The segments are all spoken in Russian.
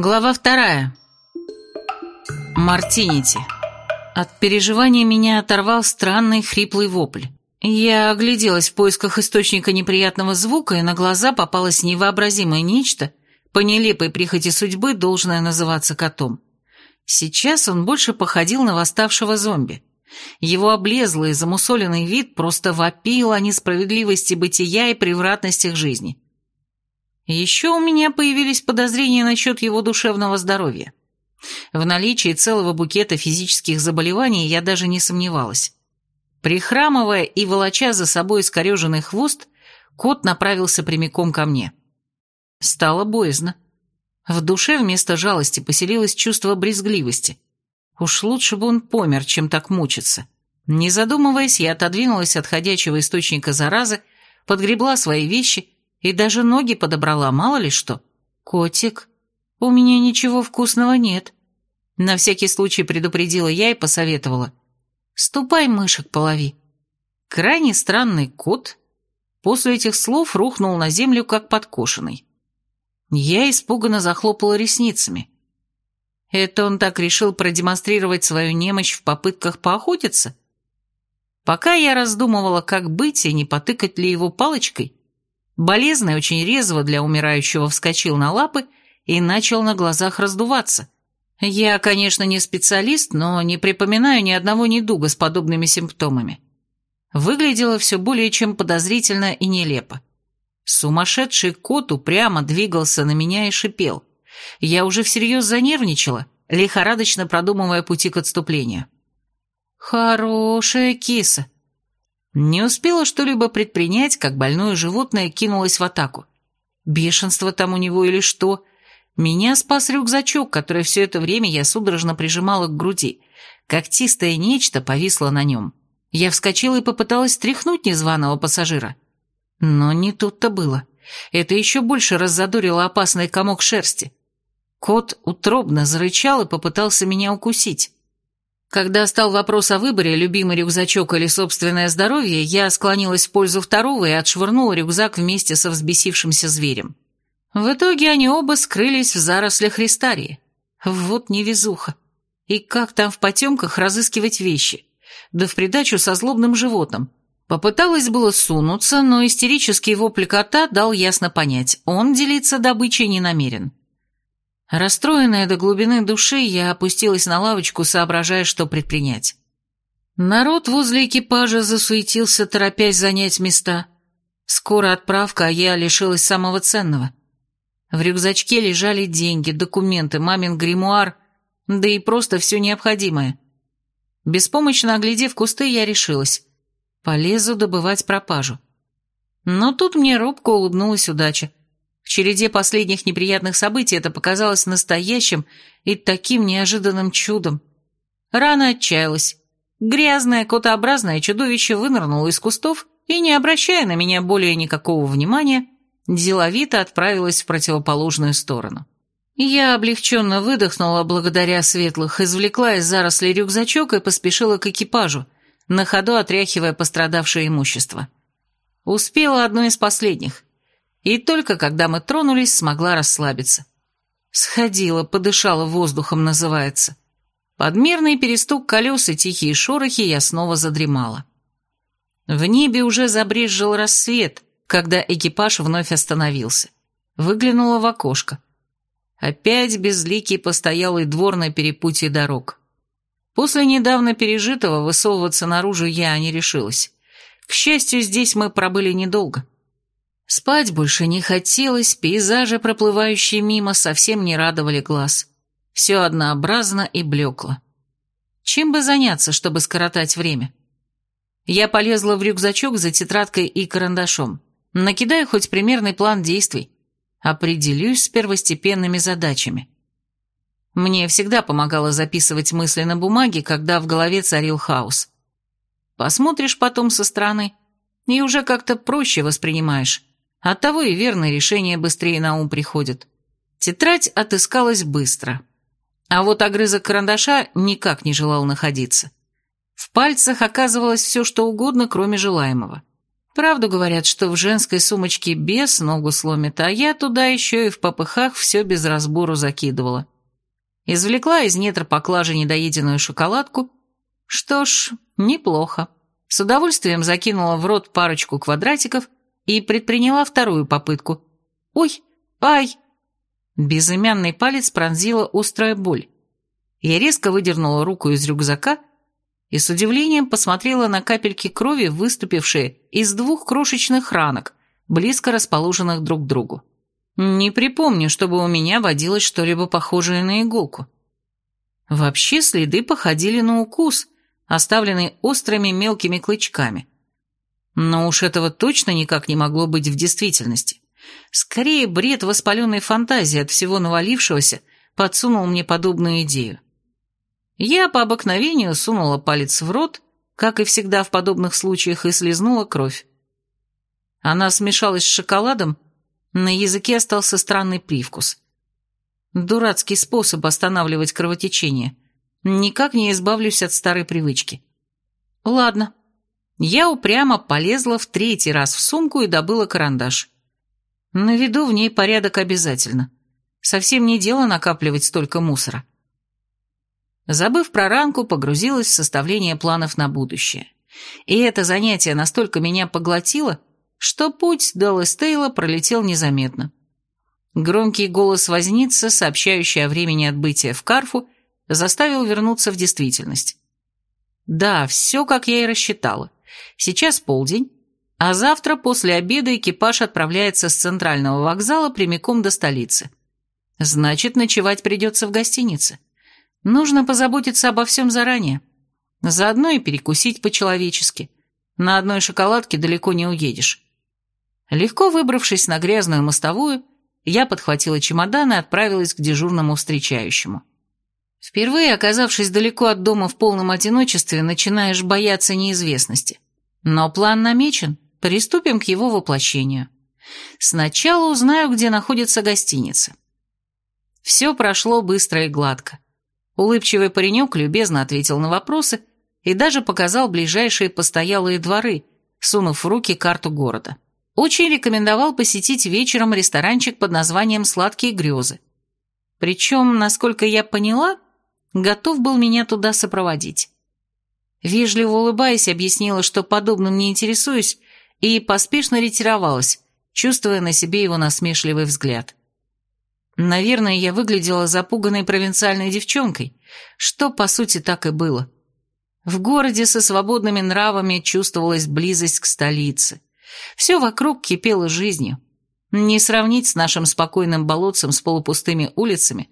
Глава вторая. Мартинити. От переживания меня оторвал странный хриплый вопль. Я огляделась в поисках источника неприятного звука, и на глаза попалось невообразимое нечто, по нелепой прихоти судьбы, должное называться котом. Сейчас он больше походил на восставшего зомби. Его облезлый, замусоленный вид просто вопил о несправедливости бытия и превратностях жизни. Еще у меня появились подозрения насчет его душевного здоровья. В наличии целого букета физических заболеваний я даже не сомневалась. Прихрамывая и волоча за собой искореженный хвост, кот направился прямиком ко мне. Стало боязно. В душе вместо жалости поселилось чувство брезгливости. Уж лучше бы он помер, чем так мучиться. Не задумываясь, я отодвинулась от ходячего источника заразы, подгребла свои вещи и даже ноги подобрала, мало ли что. «Котик, у меня ничего вкусного нет». На всякий случай предупредила я и посоветовала. «Ступай, мышек, полови». Крайне странный кот после этих слов рухнул на землю, как подкошенный. Я испуганно захлопала ресницами. Это он так решил продемонстрировать свою немощь в попытках поохотиться? Пока я раздумывала, как быть и не потыкать ли его палочкой, Болезный очень резво для умирающего вскочил на лапы и начал на глазах раздуваться. Я, конечно, не специалист, но не припоминаю ни одного недуга с подобными симптомами. Выглядело все более чем подозрительно и нелепо. Сумасшедший кот упрямо двигался на меня и шипел. Я уже всерьез занервничала, лихорадочно продумывая пути к отступлению. «Хорошая киса», не успела что-либо предпринять, как больное животное кинулось в атаку. Бешенство там у него или что? Меня спас рюкзачок, который все это время я судорожно прижимала к груди. Когтистое нечто повисло на нем. Я вскочила и попыталась стряхнуть незваного пассажира. Но не тут-то было. Это еще больше раззадорило опасный комок шерсти. Кот утробно зарычал и попытался меня укусить. Когда стал вопрос о выборе, любимый рюкзачок или собственное здоровье, я склонилась в пользу второго и отшвырнула рюкзак вместе со взбесившимся зверем. В итоге они оба скрылись в зарослях Ристарии. Вот невезуха. И как там в потемках разыскивать вещи? Да в придачу со злобным животным. Попыталась было сунуться, но истерический вопль кота дал ясно понять, он делиться добычей не намерен. Расстроенная до глубины души, я опустилась на лавочку, соображая, что предпринять. Народ возле экипажа засуетился, торопясь занять места. Скоро отправка, а я лишилась самого ценного. В рюкзачке лежали деньги, документы, мамин гримуар, да и просто все необходимое. Беспомощно оглядев кусты, я решилась. Полезу добывать пропажу. Но тут мне робко улыбнулась удача. В череде последних неприятных событий это показалось настоящим и таким неожиданным чудом. Рано отчаялась. Грязное, котообразное чудовище вынырнуло из кустов и, не обращая на меня более никакого внимания, деловито отправилась в противоположную сторону. Я облегченно выдохнула благодаря светлых, извлекла из зарослей рюкзачок и поспешила к экипажу, на ходу отряхивая пострадавшее имущество. Успела одно из последних. И только когда мы тронулись, смогла расслабиться. Сходила, подышала воздухом, называется. Подмерный перестук колес и тихие шорохи я снова задремала. В небе уже забрезжил рассвет, когда экипаж вновь остановился. Выглянула в окошко. Опять безликий постоялый двор на перепутье дорог. После недавно пережитого высовываться наружу я не решилась. К счастью, здесь мы пробыли недолго. Спать больше не хотелось, пейзажи, проплывающие мимо, совсем не радовали глаз. Все однообразно и блекло. Чем бы заняться, чтобы скоротать время? Я полезла в рюкзачок за тетрадкой и карандашом. Накидаю хоть примерный план действий. Определюсь с первостепенными задачами. Мне всегда помогало записывать мысли на бумаге, когда в голове царил хаос. Посмотришь потом со стороны, и уже как-то проще воспринимаешь. Оттого и верное решение быстрее на ум приходит. Тетрадь отыскалась быстро. А вот огрызок карандаша никак не желал находиться. В пальцах оказывалось все, что угодно, кроме желаемого. Правду говорят, что в женской сумочке бес ногу сломит, а я туда еще и в попыхах все без разбору закидывала. Извлекла из недр поклажи недоеденную шоколадку. Что ж, неплохо. С удовольствием закинула в рот парочку квадратиков и предприняла вторую попытку. «Ой, ай!» Безымянный палец пронзила острая боль. Я резко выдернула руку из рюкзака и с удивлением посмотрела на капельки крови, выступившие из двух крошечных ранок, близко расположенных друг к другу. Не припомню, чтобы у меня водилось что-либо похожее на иголку. Вообще следы походили на укус, оставленный острыми мелкими клычками. Но уж этого точно никак не могло быть в действительности. Скорее, бред воспаленной фантазии от всего навалившегося подсунул мне подобную идею. Я по обыкновению сунула палец в рот, как и всегда в подобных случаях, и слезнула кровь. Она смешалась с шоколадом, на языке остался странный привкус. Дурацкий способ останавливать кровотечение. Никак не избавлюсь от старой привычки. Ладно. Я упрямо полезла в третий раз в сумку и добыла карандаш. Наведу в ней порядок обязательно. Совсем не дело накапливать столько мусора. Забыв про ранку, погрузилась в составление планов на будущее. И это занятие настолько меня поглотило, что путь до Лестейла пролетел незаметно. Громкий голос возницы, сообщающий о времени отбытия в Карфу, заставил вернуться в действительность. Да, все, как я и рассчитала. Сейчас полдень, а завтра после обеда экипаж отправляется с центрального вокзала прямиком до столицы. Значит, ночевать придется в гостинице. Нужно позаботиться обо всем заранее. Заодно и перекусить по-человечески. На одной шоколадке далеко не уедешь. Легко выбравшись на грязную мостовую, я подхватила чемодан и отправилась к дежурному встречающему. Впервые оказавшись далеко от дома в полном одиночестве, начинаешь бояться неизвестности. Но план намечен, приступим к его воплощению. Сначала узнаю, где находится гостиница. Все прошло быстро и гладко. Улыбчивый паренек любезно ответил на вопросы и даже показал ближайшие постоялые дворы, сунув в руки карту города. Очень рекомендовал посетить вечером ресторанчик под названием «Сладкие грезы». Причем, насколько я поняла, готов был меня туда сопроводить. Вежливо улыбаясь, объяснила, что подобным не интересуюсь, и поспешно ретировалась, чувствуя на себе его насмешливый взгляд. Наверное, я выглядела запуганной провинциальной девчонкой, что, по сути, так и было. В городе со свободными нравами чувствовалась близость к столице. Все вокруг кипело жизнью. Не сравнить с нашим спокойным болотцем с полупустыми улицами,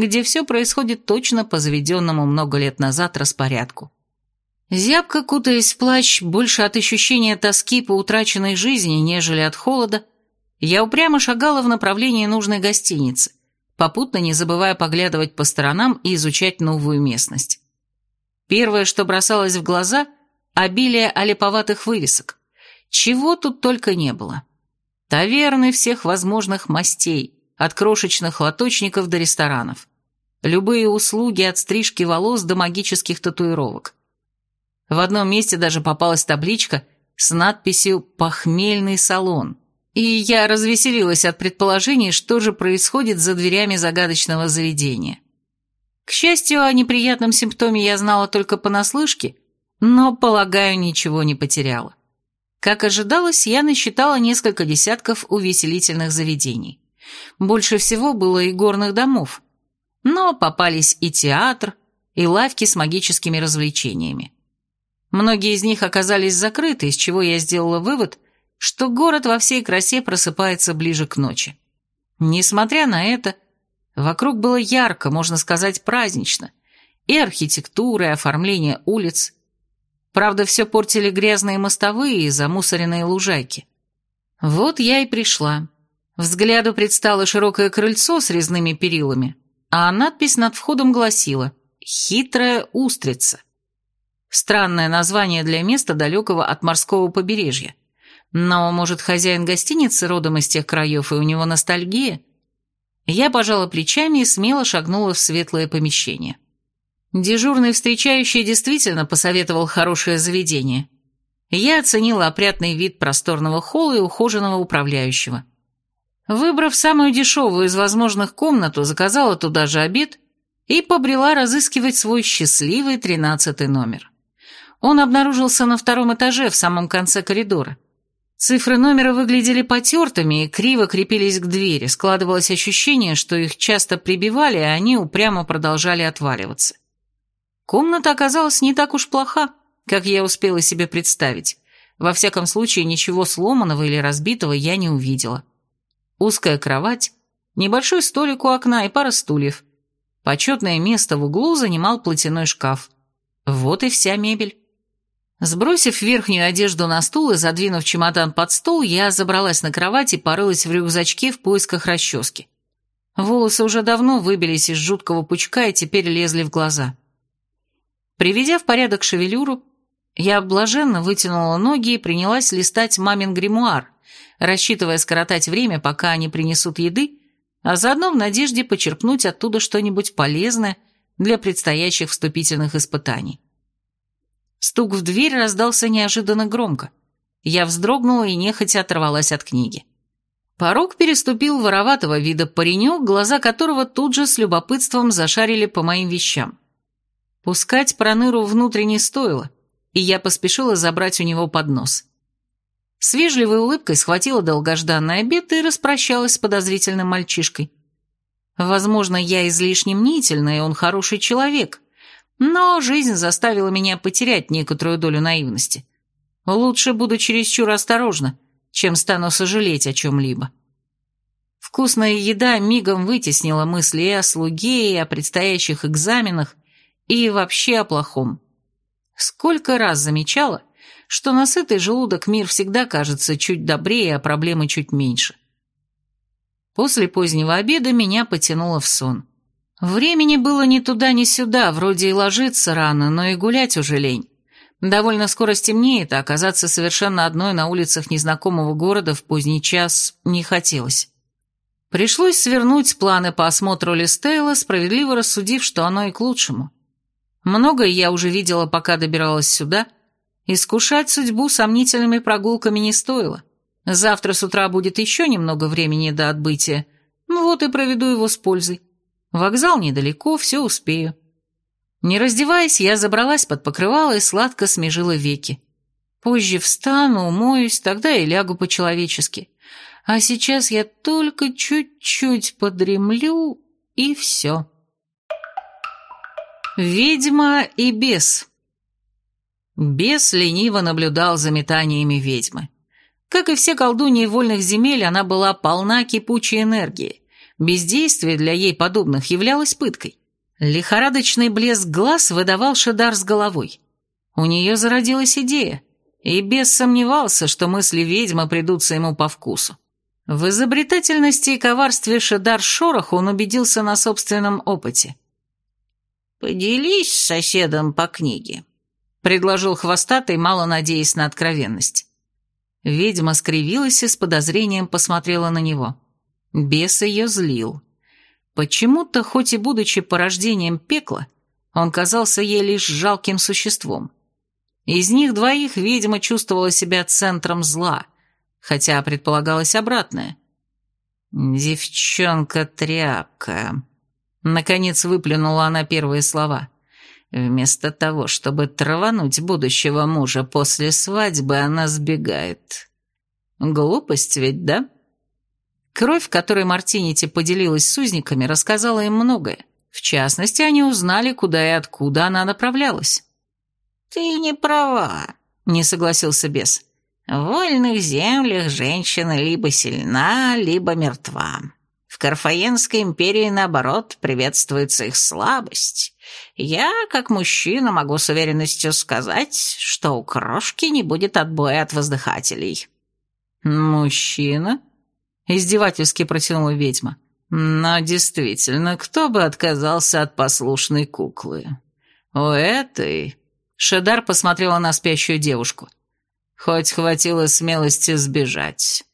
где все происходит точно по заведенному много лет назад распорядку. Зябко кутаясь в плащ, больше от ощущения тоски по утраченной жизни, нежели от холода, я упрямо шагала в направлении нужной гостиницы, попутно не забывая поглядывать по сторонам и изучать новую местность. Первое, что бросалось в глаза – обилие олиповатых вывесок. Чего тут только не было. Таверны всех возможных мастей, от крошечных лоточников до ресторанов. Любые услуги от стрижки волос до магических татуировок. В одном месте даже попалась табличка с надписью «Похмельный салон» и я развеселилась от предположений, что же происходит за дверями загадочного заведения. К счастью, о неприятном симптоме я знала только понаслышке, но, полагаю, ничего не потеряла. Как ожидалось, я насчитала несколько десятков увеселительных заведений. Больше всего было и горных домов, но попались и театр, и лавки с магическими развлечениями. Многие из них оказались закрыты, из чего я сделала вывод, что город во всей красе просыпается ближе к ночи. Несмотря на это, вокруг было ярко, можно сказать, празднично. И архитектура, и оформление улиц. Правда, все портили грязные мостовые и замусоренные лужайки. Вот я и пришла. Взгляду предстало широкое крыльцо с резными перилами, а надпись над входом гласила «Хитрая устрица». Странное название для места, далекого от морского побережья. Но, может, хозяин гостиницы родом из тех краев, и у него ностальгия? Я пожала плечами и смело шагнула в светлое помещение. Дежурный встречающий действительно посоветовал хорошее заведение. Я оценила опрятный вид просторного холла и ухоженного управляющего. Выбрав самую дешевую из возможных комнату, заказала туда же обед и побрела разыскивать свой счастливый тринадцатый номер. Он обнаружился на втором этаже в самом конце коридора. Цифры номера выглядели потертыми и криво крепились к двери, складывалось ощущение, что их часто прибивали, а они упрямо продолжали отваливаться. Комната оказалась не так уж плоха, как я успела себе представить. Во всяком случае, ничего сломанного или разбитого я не увидела. Узкая кровать, небольшой столик у окна и пара стульев. Почетное место в углу занимал платяной шкаф. Вот и вся мебель. Сбросив верхнюю одежду на стул и задвинув чемодан под стол, я забралась на кровать и порылась в рюкзачке в поисках расчески. Волосы уже давно выбились из жуткого пучка и теперь лезли в глаза. Приведя в порядок шевелюру, я блаженно вытянула ноги и принялась листать мамин гримуар, рассчитывая скоротать время, пока они принесут еды, а заодно в надежде почерпнуть оттуда что-нибудь полезное для предстоящих вступительных испытаний. Стук в дверь раздался неожиданно громко. Я вздрогнула и нехотя оторвалась от книги. Порог переступил вороватого вида паренек, глаза которого тут же с любопытством зашарили по моим вещам. Пускать проныру внутрь не стоило, и я поспешила забрать у него поднос. С вежливой улыбкой схватила долгожданный обед и распрощалась с подозрительным мальчишкой. Возможно, я излишне мнительна, и он хороший человек, но жизнь заставила меня потерять некоторую долю наивности. Лучше буду чересчур осторожна, чем стану сожалеть о чем-либо. Вкусная еда мигом вытеснила мысли и о слуге, и о предстоящих экзаменах, и вообще о плохом. Сколько раз замечала, что на сытый желудок мир всегда кажется чуть добрее, а проблемы чуть меньше. После позднего обеда меня потянуло в сон. Времени было ни туда, ни сюда, вроде и ложиться рано, но и гулять уже лень. Довольно скоро стемнеет, а оказаться совершенно одной на улицах незнакомого города в поздний час не хотелось. Пришлось свернуть планы по осмотру Листейла, справедливо рассудив, что оно и к лучшему. Многое я уже видела, пока добиралась сюда – Искушать судьбу сомнительными прогулками не стоило. Завтра с утра будет еще немного времени до отбытия. Ну вот и проведу его с пользой. Вокзал недалеко, все успею. Не раздеваясь, я забралась под покрывало и сладко смежила веки. Позже встану, умоюсь, тогда и лягу по-человечески. А сейчас я только чуть-чуть подремлю, и все. Ведьма и бес. Бес лениво наблюдал за метаниями ведьмы. Как и все колдуньи вольных земель, она была полна кипучей энергии. Бездействие для ей подобных являлось пыткой. Лихорадочный блеск глаз выдавал Шедар с головой. У нее зародилась идея, и бес сомневался, что мысли ведьмы придутся ему по вкусу. В изобретательности и коварстве Шедар Шорох он убедился на собственном опыте. «Поделись с соседом по книге», — предложил хвостатый, мало надеясь на откровенность. Ведьма скривилась и с подозрением посмотрела на него. Бес ее злил. Почему-то, хоть и будучи порождением пекла, он казался ей лишь жалким существом. Из них двоих ведьма чувствовала себя центром зла, хотя предполагалось обратное. «Девчонка-тряпка», — наконец выплюнула она первые слова. Вместо того, чтобы травануть будущего мужа после свадьбы, она сбегает. Глупость ведь, да? Кровь, которой Мартинити поделилась с узниками, рассказала им многое. В частности, они узнали, куда и откуда она направлялась. «Ты не права», — не согласился бес. «В вольных землях женщина либо сильна, либо мертва. В Карфаенской империи, наоборот, приветствуется их слабость. Я, как мужчина, могу с уверенностью сказать, что у крошки не будет отбоя от воздыхателей». «Мужчина?» — издевательски протянула ведьма. «Но действительно, кто бы отказался от послушной куклы? У этой...» Шедар посмотрела на спящую девушку. «Хоть хватило смелости сбежать.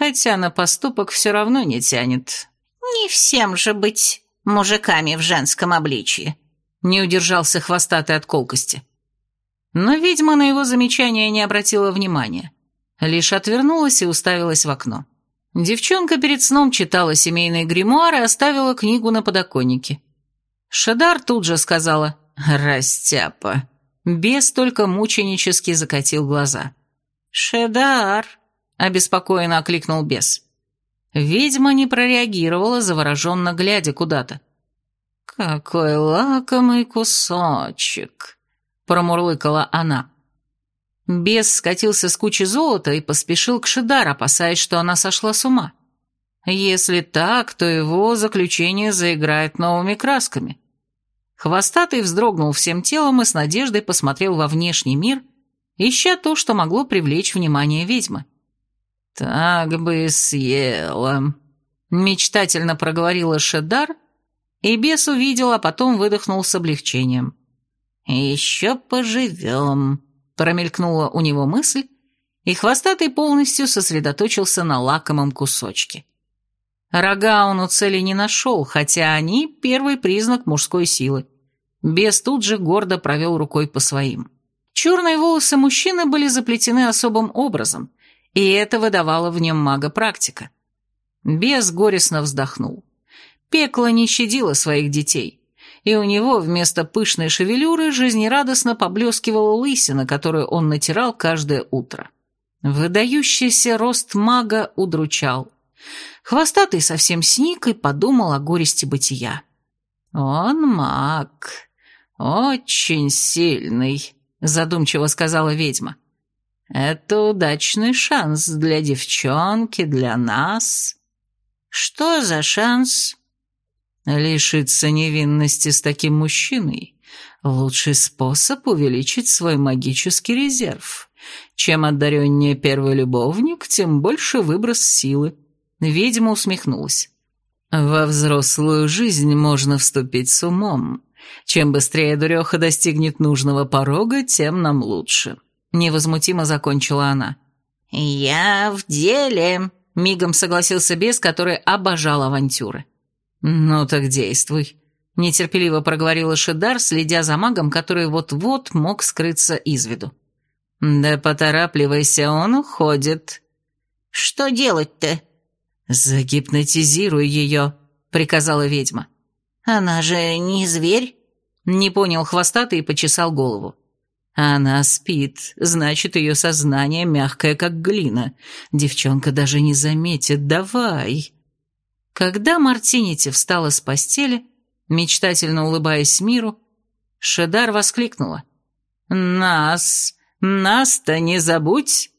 Хотя на поступок все равно не тянет». «Не всем же быть мужиками в женском обличье», — не удержался хвостатый от колкости. Но ведьма на его замечание не обратила внимания. Лишь отвернулась и уставилась в окно. Девчонка перед сном читала семейные гримуары и оставила книгу на подоконнике. Шадар тут же сказала «Растяпа». Бес только мученически закатил глаза. «Шедар!» — обеспокоенно окликнул бес. Ведьма не прореагировала, завороженно глядя куда-то. «Какой лакомый кусочек!» — промурлыкала она. Бес скатился с кучи золота и поспешил к Шидар, опасаясь, что она сошла с ума. Если так, то его заключение заиграет новыми красками. Хвостатый вздрогнул всем телом и с надеждой посмотрел во внешний мир, ища то, что могло привлечь внимание ведьмы. «Так бы съела», — мечтательно проговорила Шедар, и бес увидел, а потом выдохнул с облегчением. «Еще поживем», — промелькнула у него мысль, и хвостатый полностью сосредоточился на лакомом кусочке. Рога он у цели не нашел, хотя они — первый признак мужской силы. Бес тут же гордо провел рукой по своим. Черные волосы мужчины были заплетены особым образом, и это выдавало в нем мага-практика. Бес горестно вздохнул. Пекло не щадило своих детей, и у него вместо пышной шевелюры жизнерадостно поблескивала лысина, которую он натирал каждое утро. Выдающийся рост мага удручал. Хвостатый совсем сник и подумал о горести бытия. «Он маг, очень сильный», — задумчиво сказала ведьма. «Это удачный шанс для девчонки, для нас». «Что за шанс?» «Лишиться невинности с таким мужчиной — лучший способ увеличить свой магический резерв. Чем одареннее первый любовник, тем больше выброс силы». Ведьма усмехнулась. «Во взрослую жизнь можно вступить с умом. Чем быстрее дуреха достигнет нужного порога, тем нам лучше». Невозмутимо закончила она. «Я в деле», — мигом согласился бес, который обожал авантюры. «Ну так действуй», — нетерпеливо проговорила Шидар, следя за магом, который вот-вот мог скрыться из виду. «Да поторапливайся, он уходит». «Что делать-то?» «Загипнотизируй ее», — приказала ведьма. «Она же не зверь?» Не понял хвостатый и почесал голову. Она спит, значит, ее сознание мягкое, как глина. Девчонка даже не заметит, давай. Когда Мартинити встала с постели, мечтательно улыбаясь миру, Шедар воскликнула. «Нас! Нас-то не забудь!»